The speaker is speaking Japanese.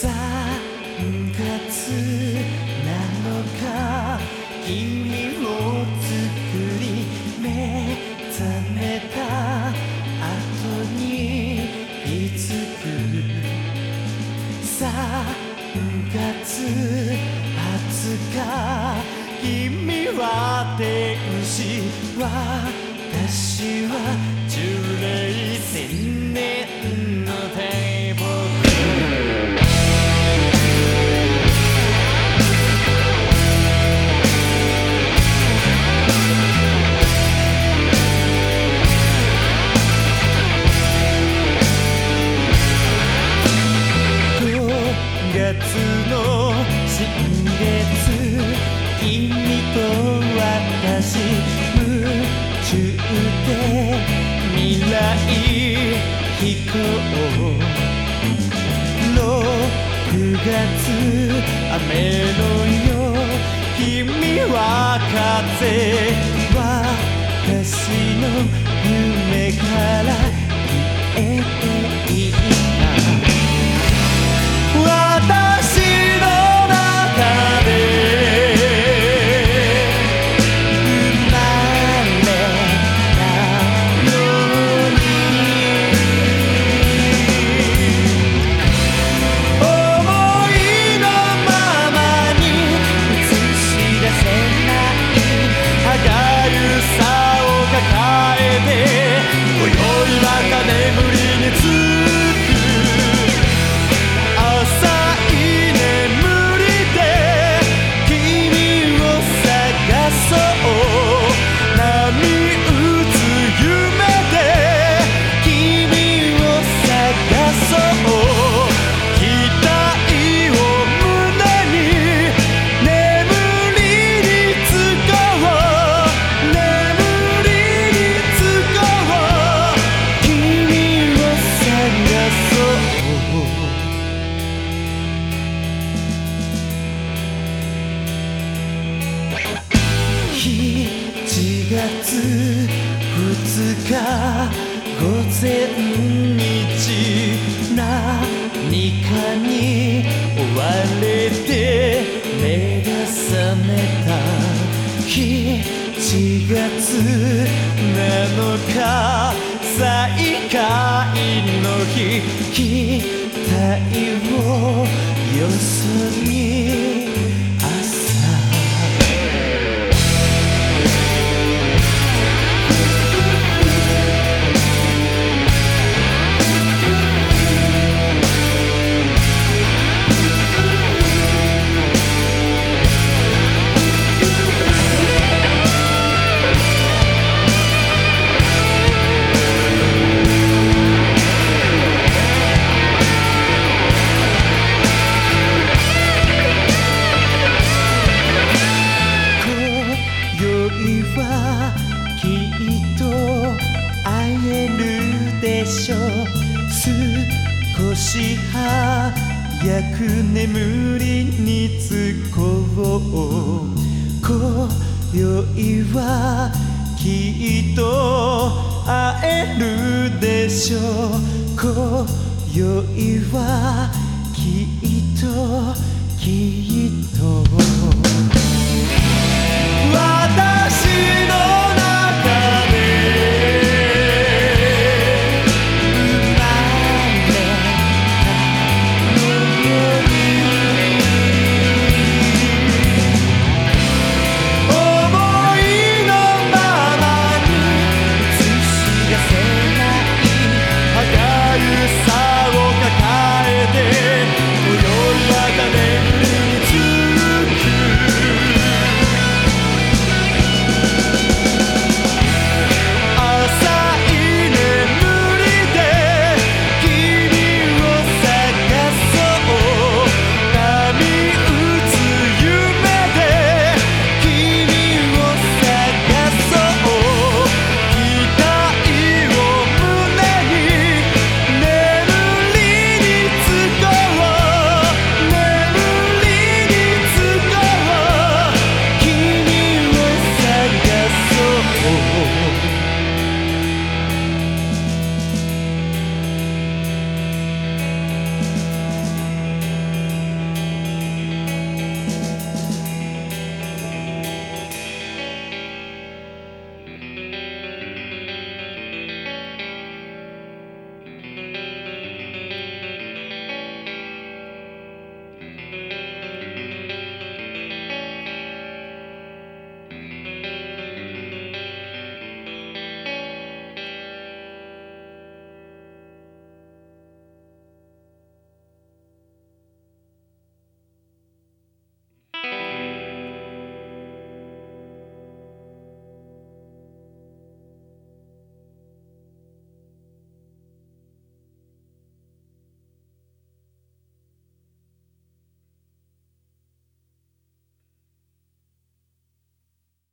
3月7日月20日君は天使。私は飛行6月雨の夜君は風私の夢から de 日午前日何かに追われて目が覚めた。7月7日再会の日期待をよそにはきっと会えるでしょう。少し早く眠りにつこう。今宵はきっと会えるでしょう。今宵は